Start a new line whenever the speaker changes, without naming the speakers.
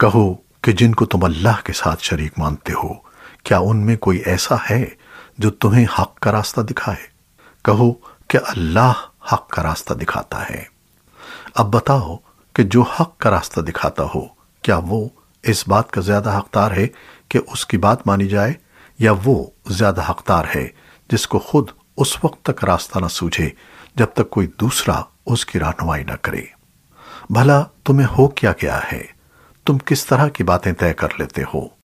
कहो कि जिनको तुम अल्लाह के साथ शरीक मानते हो, क्या उनमें कोई ऐसा है जो तुम्हें हक का रास्ता दिखाए? कहो कि अल्लाह हक का रास्ता दिखाता है। अब बताओ कि जो हक का रास्ता दिखाता हो, क्या वो इस बात का ज़्यादा हकदार है कि उसकी बात मानी जाए, या वो ज़्यादा हकदार है जिसको खुद उस वक्त तक रास्ता न सूझे, जब तक कोई दूसरा उसकी रहनुमाई न करे? भला तुम्हें हो क्या गया है? तुम किस तरह की बातें तय कर लेते हो?